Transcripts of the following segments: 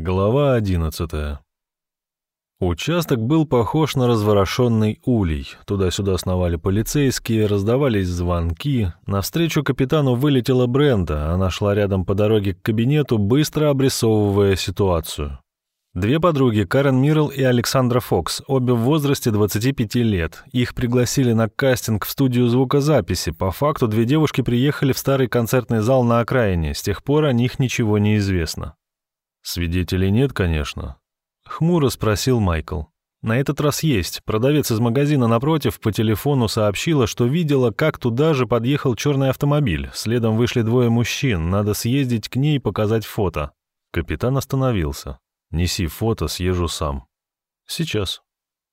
Глава одиннадцатая. Участок был похож на разворошенный улей. Туда-сюда сновали полицейские, раздавались звонки. Навстречу капитану вылетела Бренда. Она шла рядом по дороге к кабинету, быстро обрисовывая ситуацию. Две подруги, Карен Мирл и Александра Фокс, обе в возрасте 25 лет. Их пригласили на кастинг в студию звукозаписи. По факту две девушки приехали в старый концертный зал на окраине. С тех пор о них ничего не известно. «Свидетелей нет, конечно?» — хмуро спросил Майкл. «На этот раз есть. Продавец из магазина напротив по телефону сообщила, что видела, как туда же подъехал черный автомобиль. Следом вышли двое мужчин. Надо съездить к ней и показать фото». Капитан остановился. «Неси фото, съезжу сам». «Сейчас».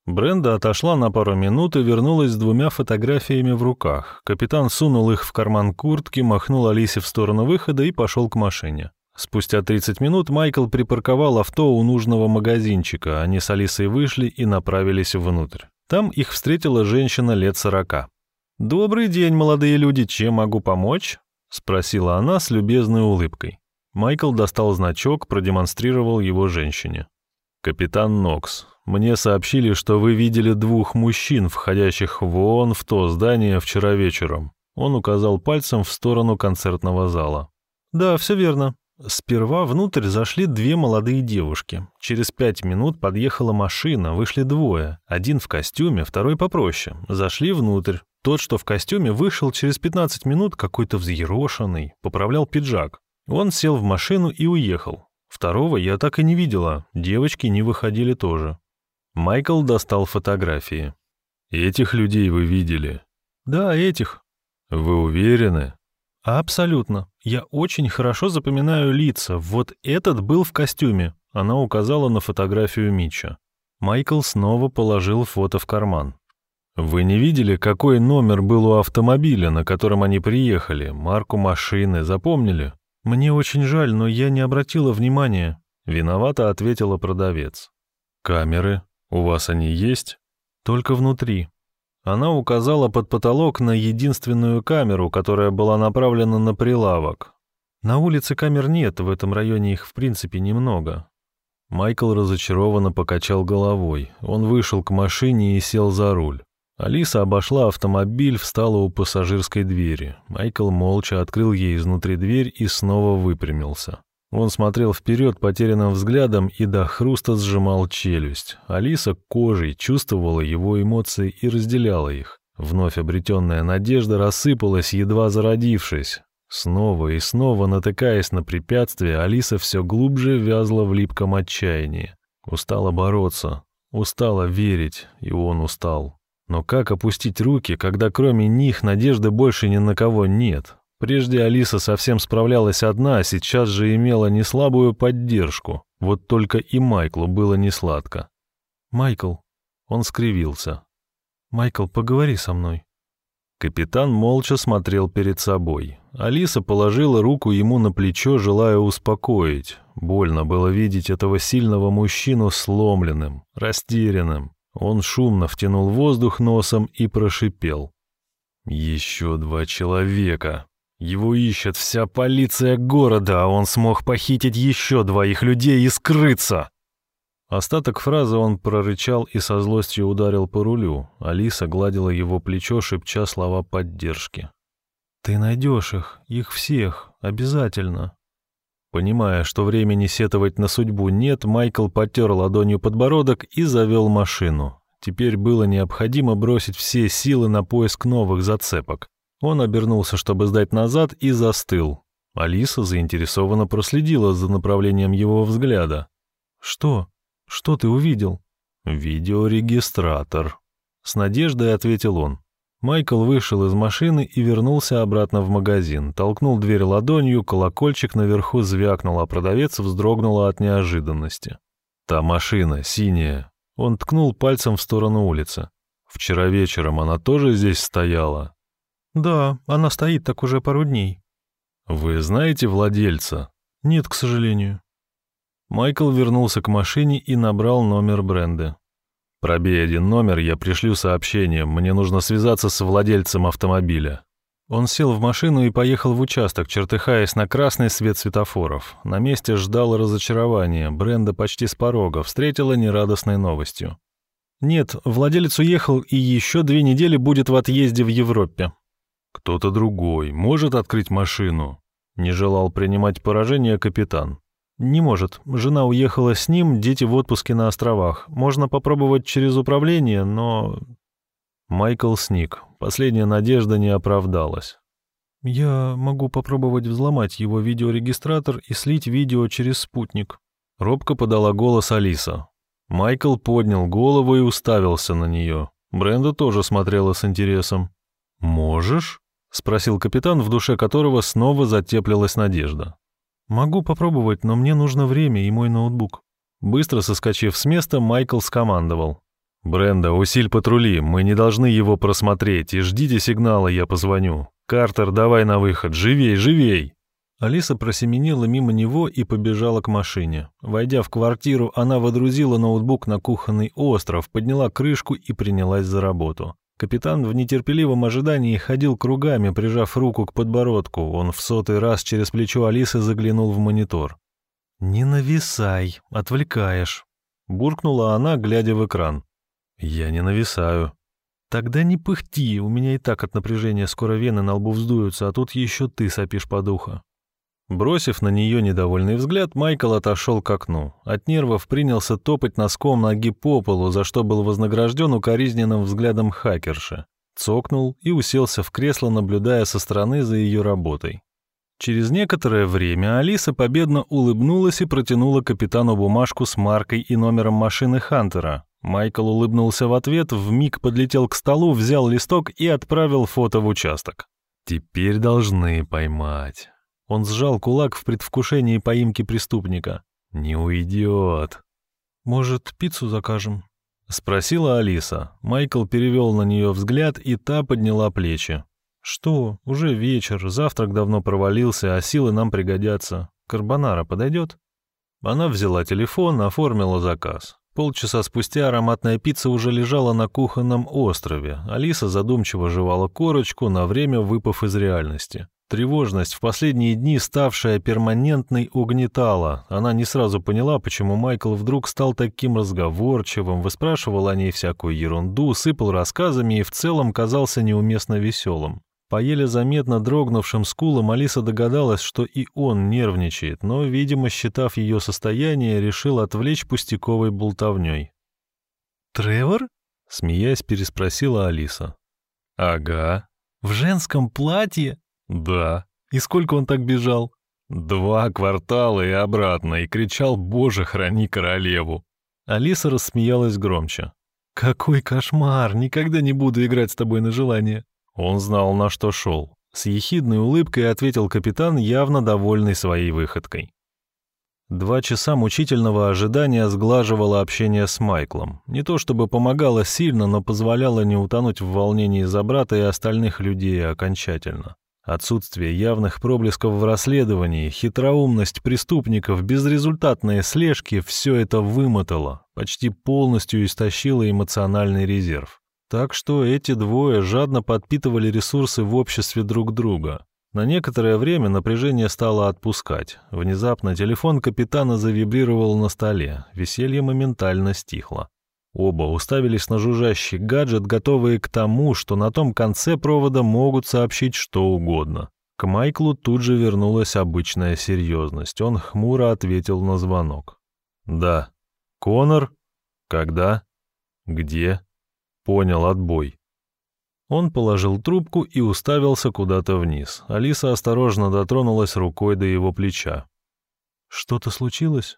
Бренда отошла на пару минут и вернулась с двумя фотографиями в руках. Капитан сунул их в карман куртки, махнул Алисе в сторону выхода и пошел к машине. Спустя 30 минут Майкл припарковал авто у нужного магазинчика. Они с Алисой вышли и направились внутрь. Там их встретила женщина лет сорока. «Добрый день, молодые люди, чем могу помочь?» — спросила она с любезной улыбкой. Майкл достал значок, продемонстрировал его женщине. «Капитан Нокс, мне сообщили, что вы видели двух мужчин, входящих вон в то здание вчера вечером». Он указал пальцем в сторону концертного зала. «Да, все верно. Сперва внутрь зашли две молодые девушки. Через пять минут подъехала машина, вышли двое. Один в костюме, второй попроще. Зашли внутрь. Тот, что в костюме, вышел через 15 минут какой-то взъерошенный, поправлял пиджак. Он сел в машину и уехал. Второго я так и не видела, девочки не выходили тоже. Майкл достал фотографии. «Этих людей вы видели?» «Да, этих». «Вы уверены?» «Абсолютно. Я очень хорошо запоминаю лица. Вот этот был в костюме». Она указала на фотографию Митча. Майкл снова положил фото в карман. «Вы не видели, какой номер был у автомобиля, на котором они приехали? Марку машины запомнили?» «Мне очень жаль, но я не обратила внимания», — виновато ответила продавец. «Камеры? У вас они есть?» «Только внутри. Она указала под потолок на единственную камеру, которая была направлена на прилавок. На улице камер нет, в этом районе их в принципе немного. Майкл разочарованно покачал головой. Он вышел к машине и сел за руль. Алиса обошла автомобиль, встала у пассажирской двери. Майкл молча открыл ей изнутри дверь и снова выпрямился. Он смотрел вперед потерянным взглядом и до хруста сжимал челюсть. Алиса кожей чувствовала его эмоции и разделяла их. Вновь обретенная надежда рассыпалась, едва зародившись. Снова и снова натыкаясь на препятствия, Алиса все глубже вязла в липком отчаянии. Устала бороться, устала верить, и он устал. Но как опустить руки, когда кроме них надежды больше ни на кого нет? Прежде Алиса совсем справлялась одна, а сейчас же имела неслабую поддержку. Вот только и Майклу было несладко. «Майкл», — он скривился. «Майкл, поговори со мной». Капитан молча смотрел перед собой. Алиса положила руку ему на плечо, желая успокоить. Больно было видеть этого сильного мужчину сломленным, растерянным. Он шумно втянул воздух носом и прошипел. «Еще два человека. Его ищет вся полиция города, а он смог похитить еще двоих людей и скрыться. Остаток фразы он прорычал и со злостью ударил по рулю. Алиса гладила его плечо, шепча слова поддержки. «Ты найдешь их, их всех, обязательно». Понимая, что времени сетовать на судьбу нет, Майкл потер ладонью подбородок и завел машину. Теперь было необходимо бросить все силы на поиск новых зацепок. Он обернулся, чтобы сдать назад, и застыл. Алиса заинтересованно проследила за направлением его взгляда. «Что? Что ты увидел?» «Видеорегистратор», — с надеждой ответил он. Майкл вышел из машины и вернулся обратно в магазин. Толкнул дверь ладонью, колокольчик наверху звякнул, а продавец вздрогнула от неожиданности. «Та машина, синяя». Он ткнул пальцем в сторону улицы. «Вчера вечером она тоже здесь стояла?» «Да, она стоит так уже пару дней». «Вы знаете владельца?» «Нет, к сожалению». Майкл вернулся к машине и набрал номер бренда. «Пробей один номер, я пришлю сообщение. Мне нужно связаться с владельцем автомобиля». Он сел в машину и поехал в участок, чертыхаясь на красный свет светофоров. На месте ждал разочарование. Бренда почти с порога встретила нерадостной новостью. Нет, владелец уехал и еще две недели будет в отъезде в Европе. Кто-то другой может открыть машину. Не желал принимать поражение капитан. Не может. Жена уехала с ним, дети в отпуске на островах. Можно попробовать через управление, но... Майкл сник. Последняя надежда не оправдалась. «Я могу попробовать взломать его видеорегистратор и слить видео через спутник». Робко подала голос Алиса. Майкл поднял голову и уставился на нее. Бренда тоже смотрела с интересом. «Можешь?» — спросил капитан, в душе которого снова затеплилась надежда. «Могу попробовать, но мне нужно время и мой ноутбук». Быстро соскочив с места, Майкл скомандовал. «Бренда, усиль патрули, мы не должны его просмотреть, и ждите сигнала, я позвоню. Картер, давай на выход, живей, живей!» Алиса просеменила мимо него и побежала к машине. Войдя в квартиру, она водрузила ноутбук на кухонный остров, подняла крышку и принялась за работу. Капитан в нетерпеливом ожидании ходил кругами, прижав руку к подбородку. Он в сотый раз через плечо Алисы заглянул в монитор. «Не нависай, отвлекаешь», — буркнула она, глядя в экран. «Я не нависаю». «Тогда не пыхти, у меня и так от напряжения скоро вены на лбу вздуются, а тут еще ты сопишь по духу». Бросив на нее недовольный взгляд, Майкл отошел к окну. От нервов принялся топать носком ноги по полу, за что был вознагражден укоризненным взглядом хакерши. Цокнул и уселся в кресло, наблюдая со стороны за ее работой. Через некоторое время Алиса победно улыбнулась и протянула капитану бумажку с маркой и номером машины Хантера. Майкл улыбнулся в ответ, вмиг подлетел к столу, взял листок и отправил фото в участок. «Теперь должны поймать». Он сжал кулак в предвкушении поимки преступника. «Не уйдет». «Может, пиццу закажем?» — спросила Алиса. Майкл перевел на нее взгляд, и та подняла плечи. «Что? Уже вечер, завтрак давно провалился, а силы нам пригодятся. Карбонара подойдет?» Она взяла телефон, оформила заказ. Полчаса спустя ароматная пицца уже лежала на кухонном острове. Алиса задумчиво жевала корочку, на время выпав из реальности. Тревожность, в последние дни ставшая перманентной, угнетала. Она не сразу поняла, почему Майкл вдруг стал таким разговорчивым, выспрашивал о ней всякую ерунду, сыпал рассказами и в целом казался неуместно веселым. По еле заметно дрогнувшим скулам Алиса догадалась, что и он нервничает, но, видимо, считав ее состояние, решил отвлечь пустяковой болтовней. «Тревор?» — смеясь, переспросила Алиса. «Ага». «В женском платье?» «Да». «И сколько он так бежал?» «Два квартала и обратно, и кричал «Боже, храни королеву!» Алиса рассмеялась громче. «Какой кошмар! Никогда не буду играть с тобой на желание!» Он знал, на что шел. С ехидной улыбкой ответил капитан, явно довольный своей выходкой. Два часа мучительного ожидания сглаживало общение с Майклом. Не то чтобы помогало сильно, но позволяло не утонуть в волнении за брата и остальных людей окончательно. Отсутствие явных проблесков в расследовании, хитроумность преступников, безрезультатные слежки — все это вымотало, почти полностью истощило эмоциональный резерв. Так что эти двое жадно подпитывали ресурсы в обществе друг друга. На некоторое время напряжение стало отпускать. Внезапно телефон капитана завибрировал на столе, веселье моментально стихло. Оба уставились на жужжащий гаджет, готовые к тому, что на том конце провода могут сообщить что угодно. К Майклу тут же вернулась обычная серьезность. Он хмуро ответил на звонок. «Да». «Конор? Когда? Где?» «Понял, отбой». Он положил трубку и уставился куда-то вниз. Алиса осторожно дотронулась рукой до его плеча. «Что-то случилось?»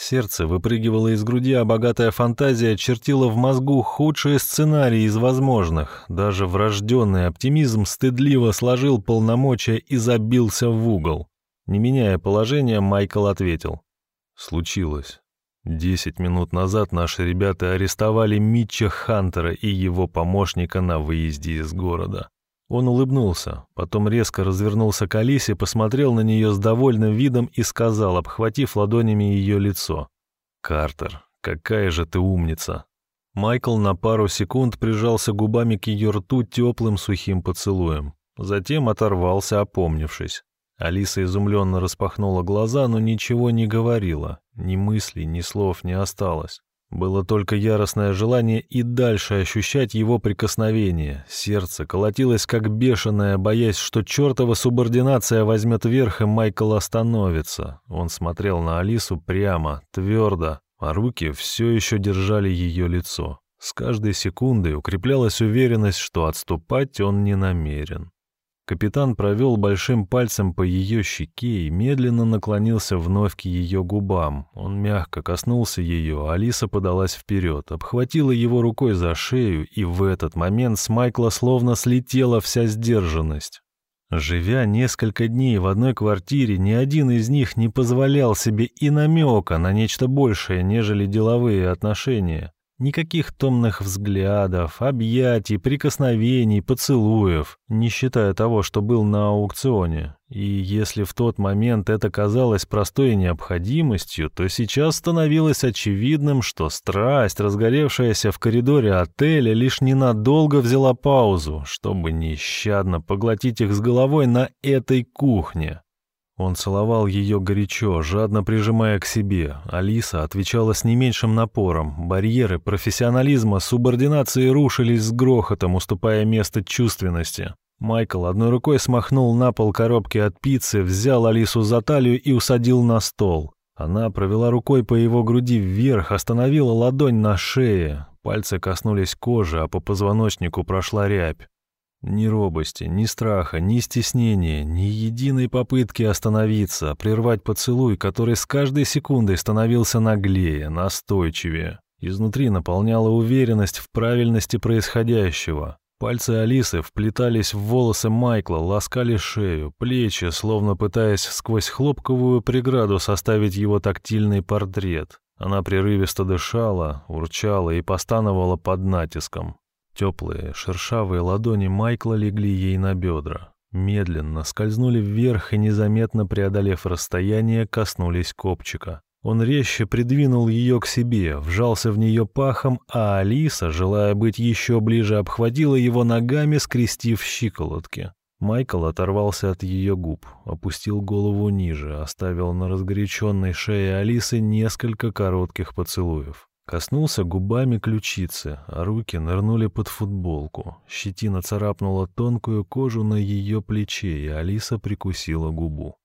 Сердце выпрыгивало из груди, а богатая фантазия чертила в мозгу худшие сценарии из возможных. Даже врожденный оптимизм стыдливо сложил полномочия и забился в угол. Не меняя положения, Майкл ответил. «Случилось. Десять минут назад наши ребята арестовали Митча Хантера и его помощника на выезде из города. Он улыбнулся, потом резко развернулся к Алисе, посмотрел на нее с довольным видом и сказал, обхватив ладонями ее лицо. «Картер, какая же ты умница!» Майкл на пару секунд прижался губами к ее рту теплым сухим поцелуем. Затем оторвался, опомнившись. Алиса изумленно распахнула глаза, но ничего не говорила. Ни мыслей, ни слов не осталось. Было только яростное желание и дальше ощущать его прикосновение. Сердце колотилось как бешеное, боясь, что чертова субординация возьмет верх, и Майкл остановится. Он смотрел на Алису прямо, твердо, а руки все еще держали ее лицо. С каждой секундой укреплялась уверенность, что отступать он не намерен. Капитан провел большим пальцем по ее щеке и медленно наклонился вновь к ее губам. Он мягко коснулся ее, Алиса подалась вперед, обхватила его рукой за шею, и в этот момент с Майкла словно слетела вся сдержанность. Живя несколько дней в одной квартире, ни один из них не позволял себе и намека на нечто большее, нежели деловые отношения. Никаких томных взглядов, объятий, прикосновений, поцелуев, не считая того, что был на аукционе. И если в тот момент это казалось простой необходимостью, то сейчас становилось очевидным, что страсть, разгоревшаяся в коридоре отеля, лишь ненадолго взяла паузу, чтобы нещадно поглотить их с головой на этой кухне. Он целовал ее горячо, жадно прижимая к себе. Алиса отвечала с не меньшим напором. Барьеры профессионализма, субординации рушились с грохотом, уступая место чувственности. Майкл одной рукой смахнул на пол коробки от пиццы, взял Алису за талию и усадил на стол. Она провела рукой по его груди вверх, остановила ладонь на шее. Пальцы коснулись кожи, а по позвоночнику прошла рябь. Ни робости, ни страха, ни стеснения, ни единой попытки остановиться, прервать поцелуй, который с каждой секундой становился наглее, настойчивее. Изнутри наполняла уверенность в правильности происходящего. Пальцы Алисы вплетались в волосы Майкла, ласкали шею, плечи, словно пытаясь сквозь хлопковую преграду составить его тактильный портрет. Она прерывисто дышала, урчала и постановала под натиском. Теплые, шершавые ладони Майкла легли ей на бедра. Медленно скользнули вверх и, незаметно преодолев расстояние, коснулись копчика. Он резче придвинул ее к себе, вжался в нее пахом, а Алиса, желая быть еще ближе, обхватила его ногами, скрестив щиколотки. Майкл оторвался от ее губ, опустил голову ниже, оставил на разгоряченной шее Алисы несколько коротких поцелуев. Коснулся губами ключицы, а руки нырнули под футболку. Щетина царапнула тонкую кожу на ее плече, и Алиса прикусила губу.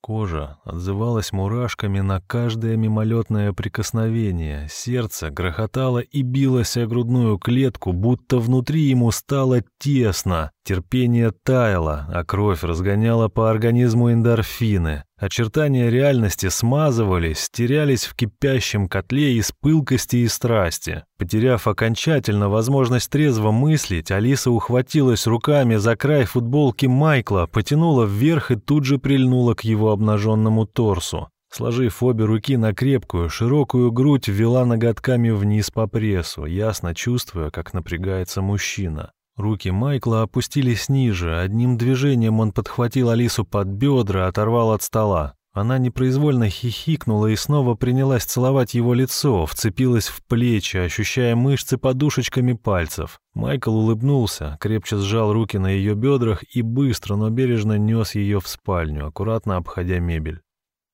Кожа отзывалась мурашками на каждое мимолетное прикосновение, сердце грохотало и билось о грудную клетку, будто внутри ему стало тесно, терпение таяло, а кровь разгоняла по организму эндорфины. Очертания реальности смазывались, терялись в кипящем котле из пылкости и страсти. Потеряв окончательно возможность трезво мыслить, Алиса ухватилась руками за край футболки Майкла, потянула вверх и тут же прильнула к его обнаженному торсу. Сложив обе руки на крепкую, широкую грудь, ввела ноготками вниз по прессу, ясно чувствуя, как напрягается мужчина. Руки Майкла опустились ниже, одним движением он подхватил Алису под бедра, оторвал от стола. Она непроизвольно хихикнула и снова принялась целовать его лицо, вцепилась в плечи, ощущая мышцы подушечками пальцев. Майкл улыбнулся, крепче сжал руки на ее бедрах и быстро, но бережно нес ее в спальню, аккуратно обходя мебель.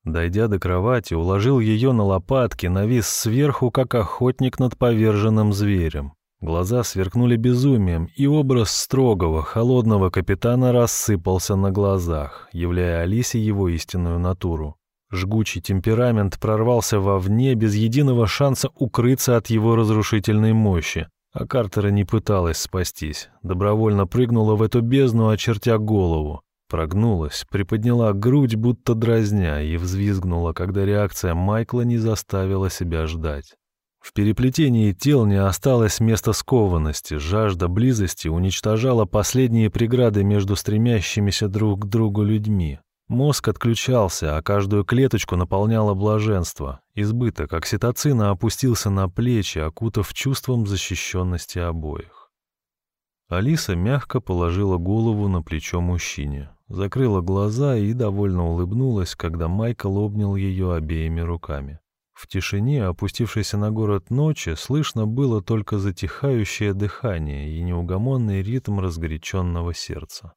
Дойдя до кровати, уложил ее на лопатки, навис сверху, как охотник над поверженным зверем. Глаза сверкнули безумием, и образ строгого, холодного капитана рассыпался на глазах, являя Алисе его истинную натуру. Жгучий темперамент прорвался вовне без единого шанса укрыться от его разрушительной мощи. А Картера не пыталась спастись, добровольно прыгнула в эту бездну, очертя голову. Прогнулась, приподняла грудь, будто дразня, и взвизгнула, когда реакция Майкла не заставила себя ждать. В переплетении тел не осталось места скованности, жажда близости уничтожала последние преграды между стремящимися друг к другу людьми. Мозг отключался, а каждую клеточку наполняло блаженство. Избыток окситоцина опустился на плечи, окутав чувством защищенности обоих. Алиса мягко положила голову на плечо мужчине, закрыла глаза и довольно улыбнулась, когда Майкл обнял ее обеими руками. В тишине, опустившейся на город ночи, слышно было только затихающее дыхание и неугомонный ритм разгоряченного сердца.